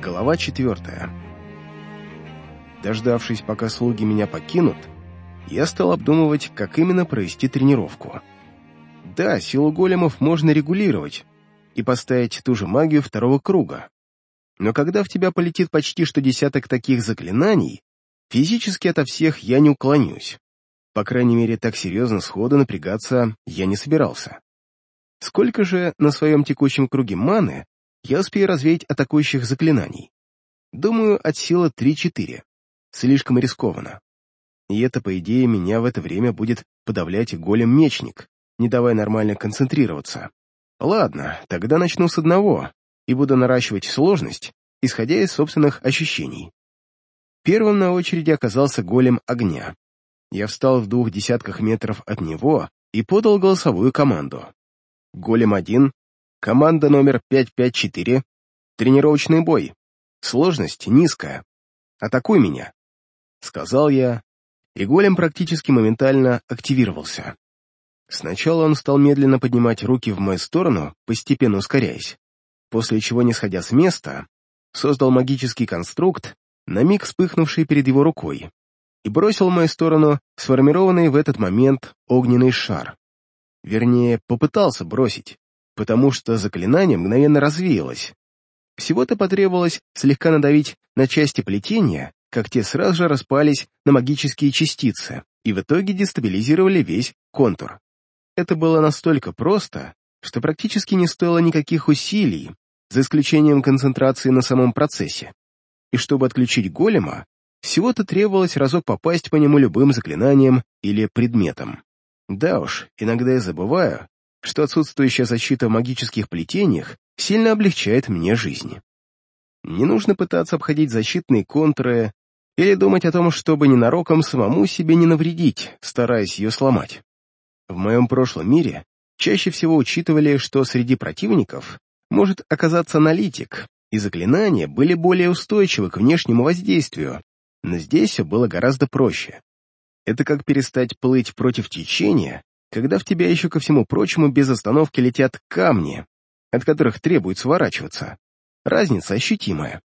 Глава четвертая. Дождавшись, пока слуги меня покинут, я стал обдумывать, как именно провести тренировку. Да, силу големов можно регулировать и поставить ту же магию второго круга. Но когда в тебя полетит почти что десяток таких заклинаний, физически ото всех я не уклонюсь. По крайней мере, так серьезно сходу напрягаться я не собирался. Сколько же на своем текущем круге маны я успею развеять атакующих заклинаний? Думаю, от силы 3-4. Слишком рискованно. И это, по идее, меня в это время будет подавлять голем-мечник, не давая нормально концентрироваться. Ладно, тогда начну с одного и буду наращивать сложность, исходя из собственных ощущений. Первым на очереди оказался голем огня. Я встал в двух десятках метров от него и подал голосовую команду. Голем 1, команда номер 554, тренировочный бой. Сложность низкая. Атакуй меня. Сказал я, и голем практически моментально активировался. Сначала он стал медленно поднимать руки в мою сторону, постепенно ускоряясь, после чего, не сходя с места, создал магический конструкт, на миг вспыхнувший перед его рукой, и бросил в мою сторону сформированный в этот момент огненный шар. Вернее, попытался бросить, потому что заклинание мгновенно развеялось. Всего-то потребовалось слегка надавить на части плетения, как те сразу же распались на магические частицы и в итоге дестабилизировали весь контур. Это было настолько просто, что практически не стоило никаких усилий, за исключением концентрации на самом процессе. И чтобы отключить голема, всего-то требовалось разок попасть по нему любым заклинанием или предметом. Да уж, иногда я забываю, что отсутствующая защита в магических плетениях сильно облегчает мне жизнь. Не нужно пытаться обходить защитные контуры или думать о том, чтобы ненароком самому себе не навредить, стараясь ее сломать. В моем прошлом мире чаще всего учитывали, что среди противников может оказаться аналитик, и заклинания были более устойчивы к внешнему воздействию, но здесь все было гораздо проще. Это как перестать плыть против течения, когда в тебя еще ко всему прочему без остановки летят камни, от которых требует сворачиваться. Разница ощутимая.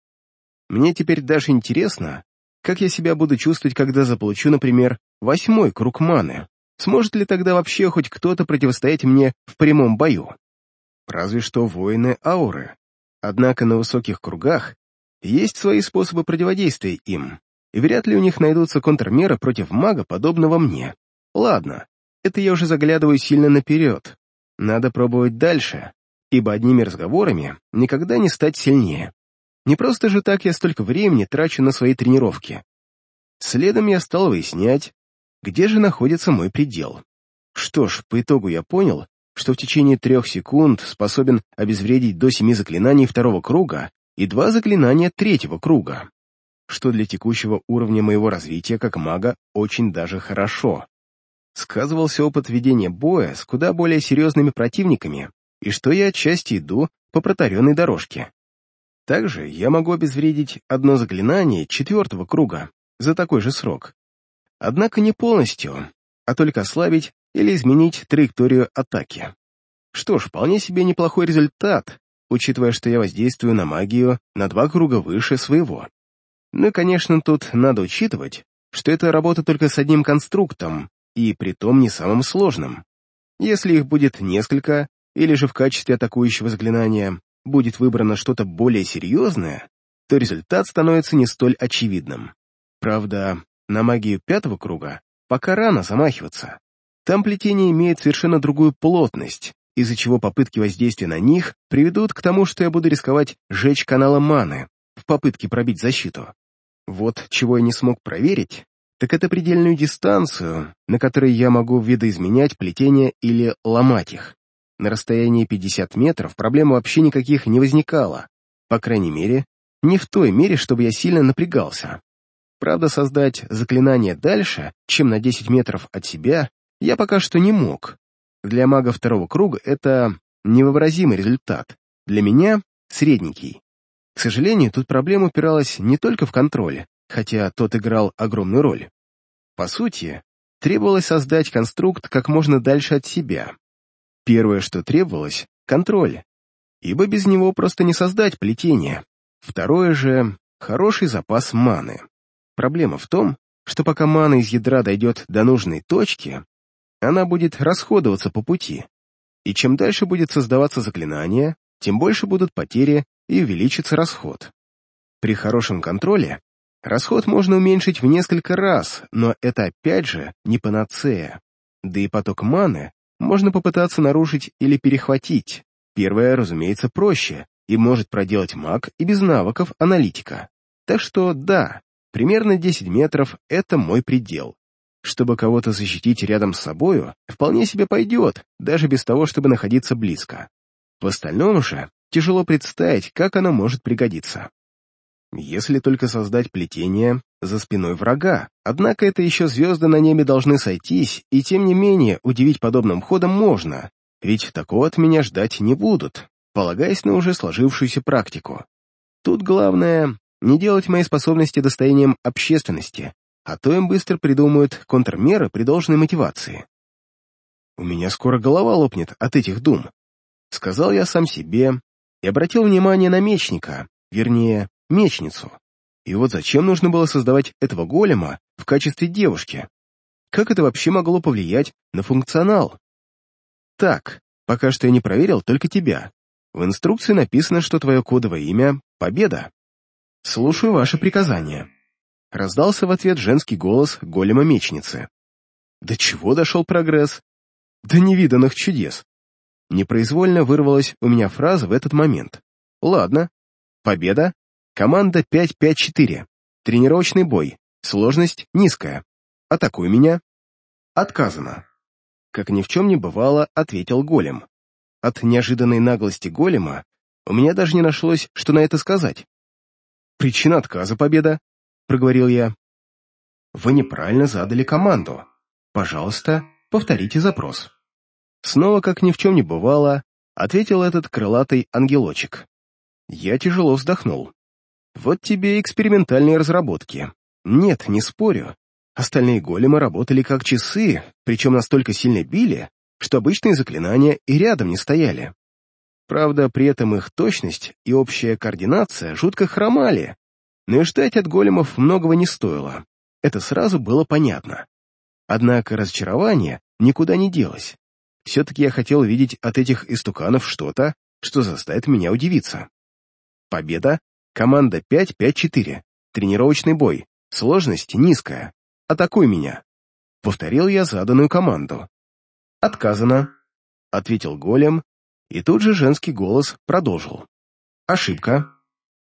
Мне теперь даже интересно, как я себя буду чувствовать, когда заполучу, например, восьмой круг маны. Сможет ли тогда вообще хоть кто-то противостоять мне в прямом бою? Разве что воины ауры. Однако на высоких кругах есть свои способы противодействия им, и вряд ли у них найдутся контрмеры против мага, подобного мне. Ладно, это я уже заглядываю сильно наперед. Надо пробовать дальше, ибо одними разговорами никогда не стать сильнее. Не просто же так я столько времени трачу на свои тренировки. Следом я стал выяснять, где же находится мой предел. Что ж, по итогу я понял, что в течение трех секунд способен обезвредить до семи заклинаний второго круга и два заклинания третьего круга, что для текущего уровня моего развития как мага очень даже хорошо. Сказывался опыт ведения боя с куда более серьезными противниками, и что я отчасти иду по протаренной дорожке. Также я могу обезвредить одно заклинание четвертого круга за такой же срок, Однако не полностью, а только ослабить или изменить траекторию атаки. Что ж, вполне себе неплохой результат, учитывая, что я воздействую на магию на два круга выше своего. Ну и, конечно, тут надо учитывать, что это работа только с одним конструктом, и притом не самым сложным. Если их будет несколько, или же в качестве атакующего заклинания будет выбрано что-то более серьезное, то результат становится не столь очевидным. Правда, на магию пятого круга пока рано замахиваться. Там плетение имеет совершенно другую плотность, из-за чего попытки воздействия на них приведут к тому, что я буду рисковать сжечь каналы маны в попытке пробить защиту. Вот чего я не смог проверить, так это предельную дистанцию, на которой я могу видоизменять плетения или ломать их. На расстоянии 50 метров проблем вообще никаких не возникало, по крайней мере, не в той мере, чтобы я сильно напрягался. Правда, создать заклинание дальше, чем на 10 метров от себя, я пока что не мог. Для мага второго круга это невообразимый результат. Для меня — средненький. К сожалению, тут проблема упиралась не только в контроль, хотя тот играл огромную роль. По сути, требовалось создать конструкт как можно дальше от себя. Первое, что требовалось — контроль, ибо без него просто не создать плетение. Второе же — хороший запас маны. Проблема в том, что пока мана из ядра дойдет до нужной точки, она будет расходоваться по пути, и чем дальше будет создаваться заклинание, тем больше будут потери и увеличится расход. При хорошем контроле расход можно уменьшить в несколько раз, но это опять же не панацея. Да и поток маны можно попытаться нарушить или перехватить. Первое, разумеется, проще, и может проделать маг и без навыков аналитика. Так что да, примерно 10 метров — это мой предел. Чтобы кого-то защитить рядом с собою, вполне себе пойдет, даже без того, чтобы находиться близко. В остальном же тяжело представить, как оно может пригодиться. Если только создать плетение за спиной врага, однако это еще звезды на небе должны сойтись, и тем не менее удивить подобным ходом можно, ведь такого от меня ждать не будут, полагаясь на уже сложившуюся практику. Тут главное — не делать мои способности достоянием общественности, а то им быстро придумают контрмеры при должной мотивации. У меня скоро голова лопнет от этих дум, сказал я сам себе и обратил внимание на мечника, вернее, мечницу. И вот зачем нужно было создавать этого голема в качестве девушки? Как это вообще могло повлиять на функционал? Так, пока что я не проверил только тебя. В инструкции написано, что твое кодовое имя — Победа. Слушаю ваше приказание. Раздался в ответ женский голос голема-мечницы. До чего дошел прогресс? До невиданных чудес. Непроизвольно вырвалась у меня фраза в этот момент. Ладно. Победа. Команда 5-5-4. Тренировочный бой. Сложность низкая. Атакуй меня. Отказано. Как ни в чем не бывало, ответил голем. От неожиданной наглости голема у меня даже не нашлось, что на это сказать. Причина отказа победа проговорил я. «Вы неправильно задали команду. Пожалуйста, повторите запрос». Снова, как ни в чем не бывало, ответил этот крылатый ангелочек. Я тяжело вздохнул. Вот тебе экспериментальные разработки. Нет, не спорю. Остальные големы работали как часы, причем настолько сильно били, что обычные заклинания и рядом не стояли. Правда, при этом их точность и общая координация жутко хромали, но и ждать от големов многого не стоило. Это сразу было понятно. Однако разочарование никуда не делось. Все-таки я хотел видеть от этих истуканов что-то, что заставит меня удивиться. Победа. Команда 5-5-4. Тренировочный бой. Сложность низкая. Атакуй меня. Повторил я заданную команду. Отказано. Ответил голем, и тут же женский голос продолжил. Ошибка.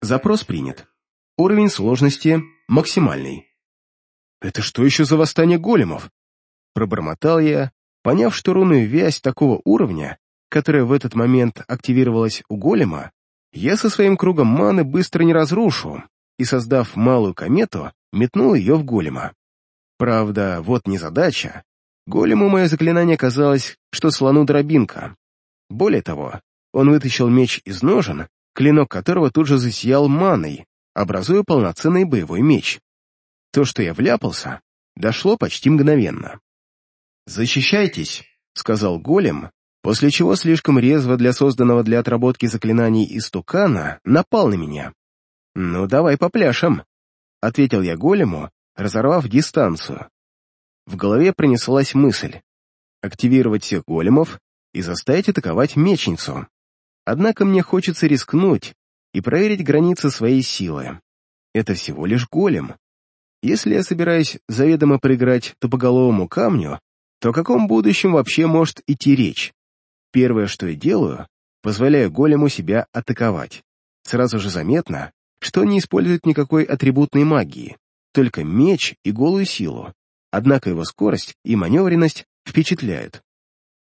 Запрос принят. Уровень сложности максимальный. «Это что еще за восстание големов?» Пробормотал я, поняв, что рунную вязь такого уровня, которая в этот момент активировалась у голема, я со своим кругом маны быстро не разрушу, и, создав малую комету, метнул ее в голема. Правда, вот не задача. Голему мое заклинание казалось, что слону дробинка. Более того, он вытащил меч из ножен, клинок которого тут же засиял маной, образуя полноценный боевой меч. То, что я вляпался, дошло почти мгновенно. «Защищайтесь», — сказал голем, после чего слишком резво для созданного для отработки заклинаний истукана напал на меня. «Ну, давай попляшем», — ответил я голему, разорвав дистанцию. В голове пронеслась мысль — активировать всех големов и заставить атаковать мечницу. Однако мне хочется рискнуть и проверить границы своей силы. Это всего лишь голем. Если я собираюсь заведомо проиграть тупоголовому камню, то о каком будущем вообще может идти речь? Первое, что я делаю, позволяю голему себя атаковать. Сразу же заметно, что он не использует никакой атрибутной магии, только меч и голую силу. Однако его скорость и маневренность впечатляют.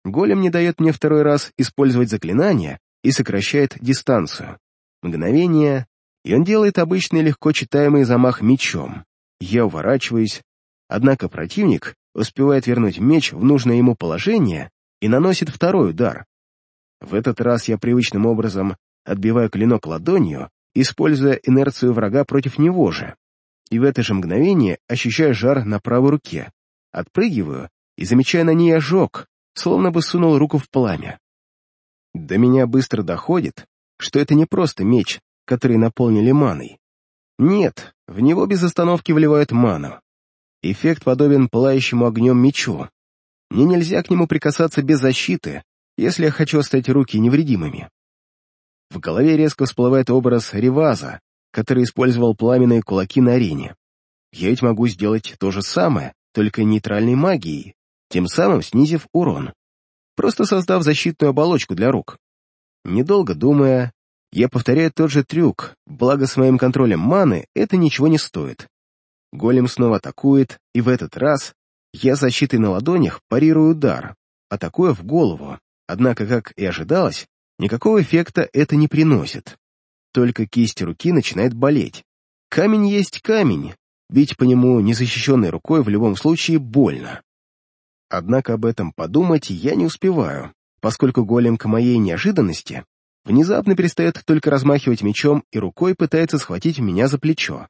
Голем не дает мне второй раз использовать заклинание и сокращает дистанцию. Мгновение, и он делает обычный легко читаемый замах мечом. Я уворачиваюсь, однако противник успевает вернуть меч в нужное ему положение и наносит второй удар. В этот раз я привычным образом отбиваю клинок ладонью, используя инерцию врага против него же. И в это же мгновение ощущаю жар на правой руке, отпрыгиваю и замечаю на ней ожог, словно бы сунул руку в пламя. До меня быстро доходит, что это не просто меч, которые наполнили маной. Нет, в него без остановки вливают ману. Эффект подобен пылающему огнем мечу. Мне нельзя к нему прикасаться без защиты, если я хочу оставить руки невредимыми. В голове резко всплывает образ Реваза, который использовал пламенные кулаки на арене. Я ведь могу сделать то же самое, только нейтральной магией, тем самым снизив урон, просто создав защитную оболочку для рук. Недолго думая, я повторяю тот же трюк, благо с моим контролем маны это ничего не стоит. Голем снова атакует, и в этот раз я защитой на ладонях парирую удар, атакуя в голову, однако, как и ожидалось, никакого эффекта это не приносит. Только кисть руки начинает болеть. Камень есть камень, бить по нему незащищенной рукой в любом случае больно. Однако об этом подумать я не успеваю, поскольку голем к моей неожиданности внезапно перестает только размахивать мечом и рукой пытается схватить меня за плечо.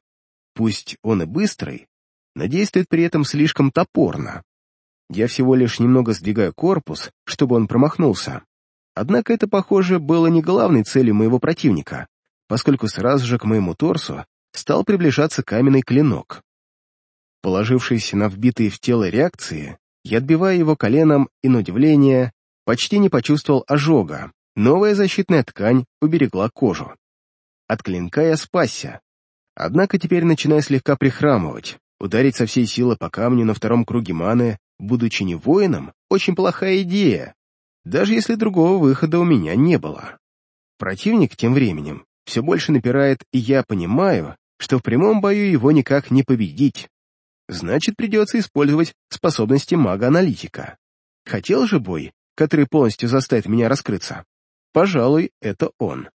Пусть он и быстрый, но действует при этом слишком топорно. Я всего лишь немного сдвигаю корпус, чтобы он промахнулся. Однако это, похоже, было не главной целью моего противника, поскольку сразу же к моему торсу стал приближаться каменный клинок. Положившись на вбитые в тело реакции, я отбиваю его коленом и, на удивление, почти не почувствовал ожога. Новая защитная ткань уберегла кожу. От клинка я спасся. Однако теперь начинаю слегка прихрамывать. Ударить со всей силы по камню на втором круге маны, будучи не воином, очень плохая идея, даже если другого выхода у меня не было. Противник тем временем все больше напирает, и я понимаю, что в прямом бою его никак не победить. Значит, придется использовать способности мага-аналитика. Хотел же бой, который полностью заставит меня раскрыться? Пожалуй, это он.